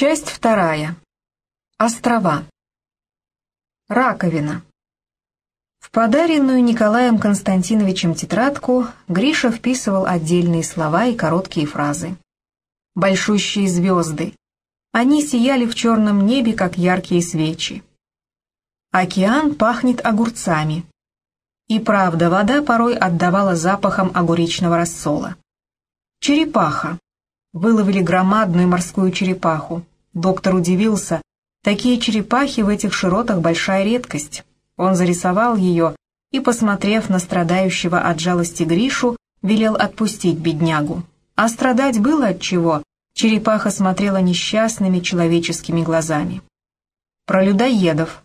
Часть вторая. Острова. Раковина. В подаренную Николаем Константиновичем тетрадку Гриша вписывал отдельные слова и короткие фразы. Большущие звезды. Они сияли в черном небе, как яркие свечи. Океан пахнет огурцами. И правда, вода порой отдавала запахом огуречного рассола. Черепаха. Выловили громадную морскую черепаху. Доктор удивился. Такие черепахи в этих широтах большая редкость. Он зарисовал ее и, посмотрев на страдающего от жалости Гришу, велел отпустить беднягу. А страдать было от чего? Черепаха смотрела несчастными человеческими глазами. Про людоедов.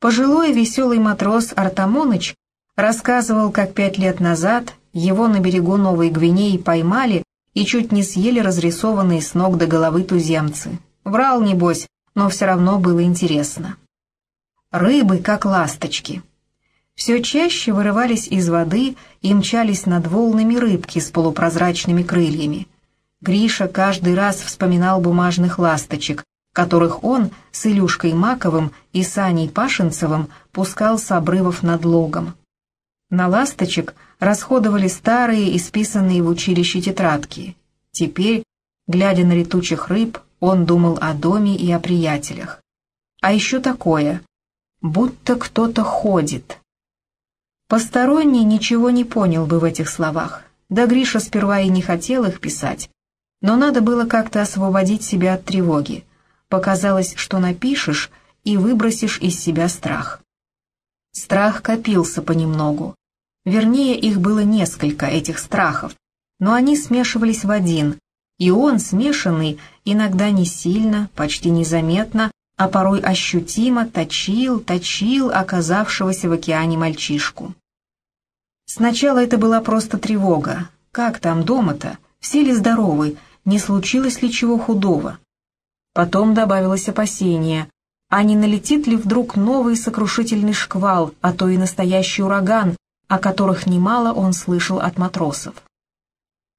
Пожилой веселый матрос Артамоныч рассказывал, как пять лет назад его на берегу Новой Гвинеи поймали и чуть не съели разрисованные с ног до головы туземцы. Врал, небось, но все равно было интересно. Рыбы, как ласточки. Все чаще вырывались из воды и мчались над волнами рыбки с полупрозрачными крыльями. Гриша каждый раз вспоминал бумажных ласточек, которых он с Илюшкой Маковым и Саней Пашинцевым пускал с обрывов над логом. На ласточек расходовали старые, исписанные в училище тетрадки. Теперь, глядя на летучих рыб, он думал о доме и о приятелях. А еще такое, будто кто-то ходит. Посторонний ничего не понял бы в этих словах. Да Гриша сперва и не хотел их писать. Но надо было как-то освободить себя от тревоги. Показалось, что напишешь и выбросишь из себя страх. Страх копился понемногу. Вернее, их было несколько, этих страхов, но они смешивались в один, и он, смешанный, иногда не сильно, почти незаметно, а порой ощутимо точил, точил оказавшегося в океане мальчишку. Сначала это была просто тревога. Как там дома-то? Все ли здоровы? Не случилось ли чего худого? Потом добавилось опасение. А не налетит ли вдруг новый сокрушительный шквал, а то и настоящий ураган, о которых немало он слышал от матросов.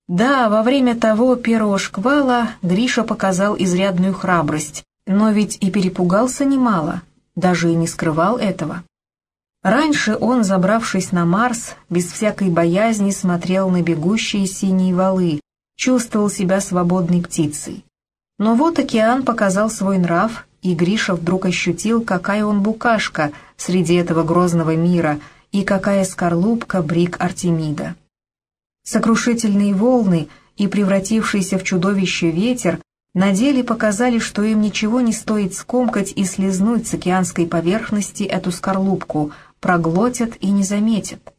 Да, во время того первого шквала Гриша показал изрядную храбрость, но ведь и перепугался немало, даже и не скрывал этого. Раньше он, забравшись на Марс, без всякой боязни смотрел на бегущие синие валы, чувствовал себя свободной птицей. Но вот океан показал свой нрав, и Гриша вдруг ощутил, какая он букашка среди этого грозного мира — и какая скорлупка брик Артемида. Сокрушительные волны и превратившийся в чудовище ветер на деле показали, что им ничего не стоит скомкать и слезнуть с океанской поверхности эту скорлупку, проглотят и не заметят.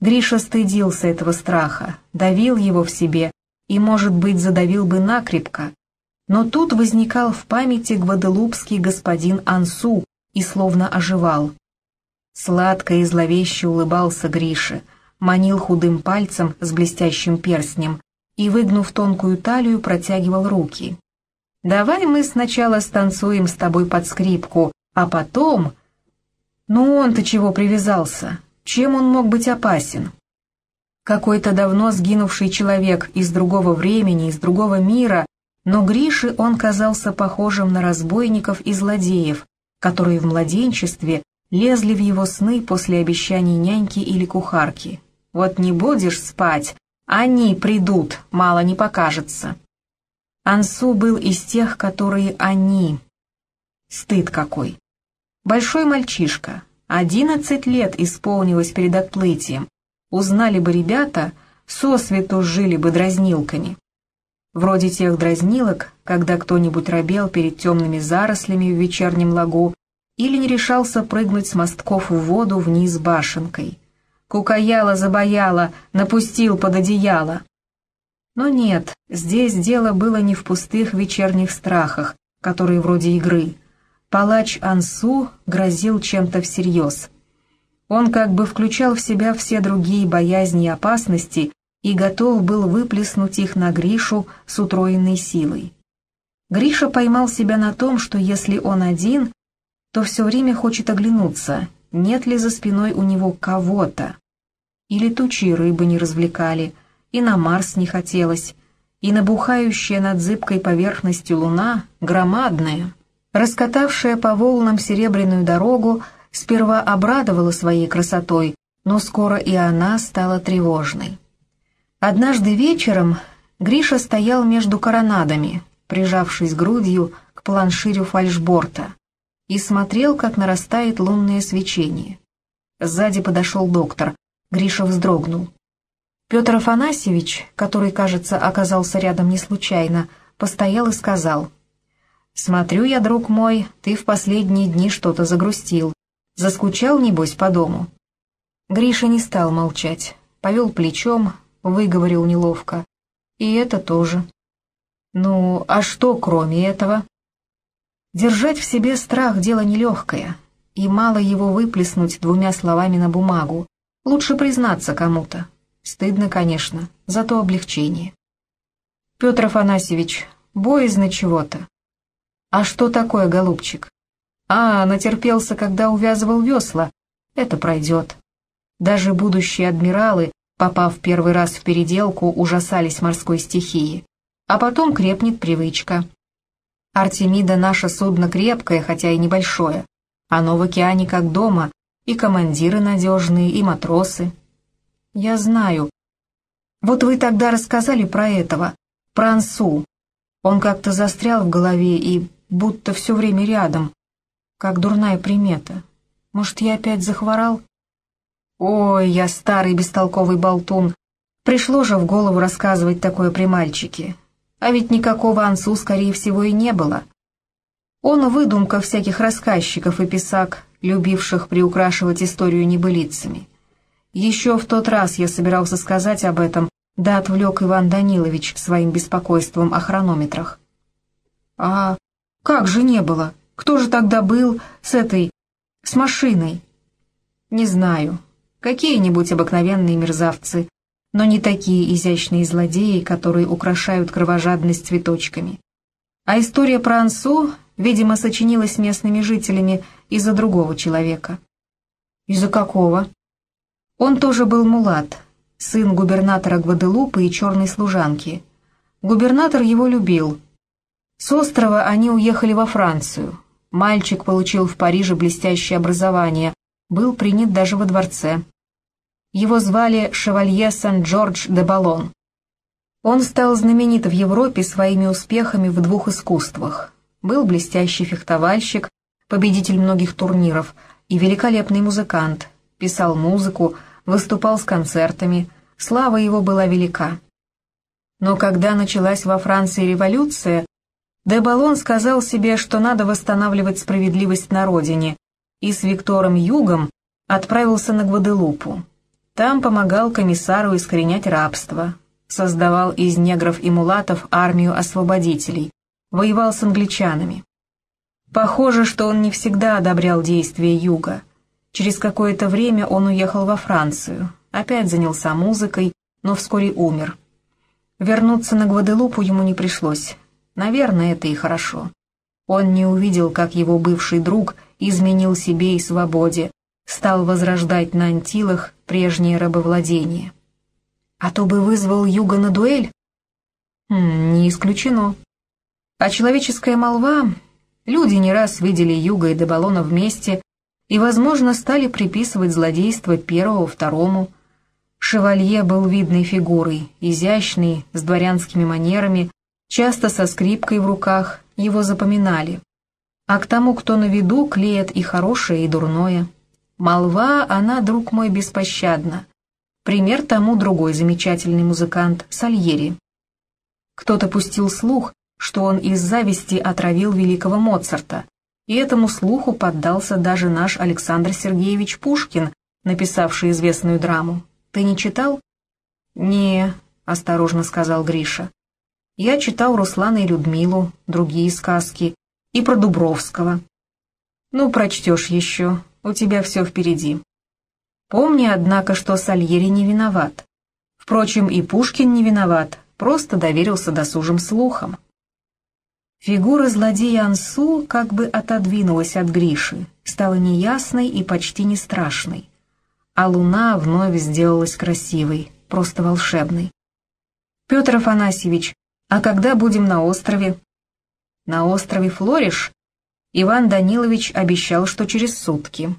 Гриша стыдился этого страха, давил его в себе и, может быть, задавил бы накрепко. Но тут возникал в памяти гваделупский господин Ансу и словно оживал. Сладко и зловеще улыбался Грише, манил худым пальцем с блестящим перстнем и, выгнув тонкую талию, протягивал руки. «Давай мы сначала станцуем с тобой под скрипку, а потом...» «Ну он-то чего привязался? Чем он мог быть опасен?» Какой-то давно сгинувший человек из другого времени, из другого мира, но Грише он казался похожим на разбойников и злодеев, которые в младенчестве лезли в его сны после обещаний няньки или кухарки. «Вот не будешь спать, они придут, мало не покажется». Ансу был из тех, которые они. Стыд какой. Большой мальчишка, одиннадцать лет исполнилось перед отплытием. Узнали бы ребята, сосвету жили бы дразнилками. Вроде тех дразнилок, когда кто-нибудь робел перед темными зарослями в вечернем лагу или не решался прыгнуть с мостков в воду вниз башенкой. Кукаяла забояла, напустил под одеяло. Но нет, здесь дело было не в пустых вечерних страхах, которые вроде игры. Палач Ансу грозил чем-то всерьез. Он как бы включал в себя все другие боязни и опасности и готов был выплеснуть их на Гришу с утроенной силой. Гриша поймал себя на том, что если он один, то все время хочет оглянуться, нет ли за спиной у него кого-то. И летучие рыбы не развлекали, и на Марс не хотелось, и набухающая над зыбкой поверхностью луна, громадная, раскатавшая по волнам серебряную дорогу, сперва обрадовала своей красотой, но скоро и она стала тревожной. Однажды вечером Гриша стоял между коронадами, прижавшись грудью к планширю фальшборта, и смотрел, как нарастает лунное свечение. Сзади подошел доктор. Гриша вздрогнул. Петр Афанасьевич, который, кажется, оказался рядом не случайно, постоял и сказал, «Смотрю я, друг мой, ты в последние дни что-то загрустил. Заскучал, небось, по дому?» Гриша не стал молчать, повел плечом, выговорил неловко. «И это тоже». «Ну, а что кроме этого?» Держать в себе страх — дело нелегкое, и мало его выплеснуть двумя словами на бумагу. Лучше признаться кому-то. Стыдно, конечно, зато облегчение. Петр Афанасьевич, боязно чего-то. А что такое, голубчик? А, натерпелся, когда увязывал весла. Это пройдет. Даже будущие адмиралы, попав первый раз в переделку, ужасались морской стихии. А потом крепнет привычка. Артемида наше судно крепкое, хотя и небольшое. Оно в океане как дома, и командиры надежные, и матросы, я знаю. Вот вы тогда рассказали про этого, про Ансу. Он как-то застрял в голове и будто все время рядом, как дурная примета. Может, я опять захворал? Ой, я старый бестолковый болтун. Пришло же в голову рассказывать такое при мальчике. А ведь никакого Ансу, скорее всего, и не было. Он выдумка всяких рассказчиков и писак, любивших приукрашивать историю небылицами. Еще в тот раз я собирался сказать об этом, да отвлек Иван Данилович своим беспокойством о хронометрах. «А как же не было? Кто же тогда был с этой... с машиной?» «Не знаю. Какие-нибудь обыкновенные мерзавцы, но не такие изящные злодеи, которые украшают кровожадность цветочками. А история про Ансу, видимо, сочинилась местными жителями из-за другого человека». «Из-за какого?» Он тоже был мулат, сын губернатора Гваделупы и черной служанки. Губернатор его любил. С острова они уехали во Францию. Мальчик получил в Париже блестящее образование, был принят даже во дворце. Его звали Шевалье Сен-Джордж де Баллон. Он стал знаменит в Европе своими успехами в двух искусствах. Был блестящий фехтовальщик, победитель многих турниров и великолепный музыкант, писал музыку, выступал с концертами, слава его была велика. Но когда началась во Франции революция, де Баллон сказал себе, что надо восстанавливать справедливость на родине, и с Виктором Югом отправился на Гваделупу. Там помогал комиссару искоренять рабство, создавал из негров и мулатов армию освободителей, воевал с англичанами. Похоже, что он не всегда одобрял действия Юга – Через какое-то время он уехал во Францию, опять занялся музыкой, но вскоре умер. Вернуться на Гваделупу ему не пришлось. Наверное, это и хорошо. Он не увидел, как его бывший друг изменил себе и свободе, стал возрождать на Антилах прежнее рабовладение. А то бы вызвал Юга на дуэль? Хм, не исключено. А человеческая молва... Люди не раз видели Юга и Дебалона вместе, и, возможно, стали приписывать злодейство первого, второму. Шевалье был видной фигурой, изящный, с дворянскими манерами, часто со скрипкой в руках, его запоминали. А к тому, кто на виду, клеят и хорошее, и дурное. Молва, она, друг мой, беспощадна. Пример тому другой замечательный музыкант Сальери. Кто-то пустил слух, что он из зависти отравил великого Моцарта, и этому слуху поддался даже наш Александр Сергеевич Пушкин, написавший известную драму. Ты не читал? «Не», — осторожно сказал Гриша. «Я читал Руслана и Людмилу, другие сказки, и про Дубровского». «Ну, прочтешь еще, у тебя все впереди». Помни, однако, что Сальери не виноват. Впрочем, и Пушкин не виноват, просто доверился досужим слухам. Фигура злодея Ансу как бы отодвинулась от Гриши, стала неясной и почти не страшной. А луна вновь сделалась красивой, просто волшебной. «Петр Афанасьевич, А когда будем на острове? На острове Флориш Иван Данилович обещал, что через сутки.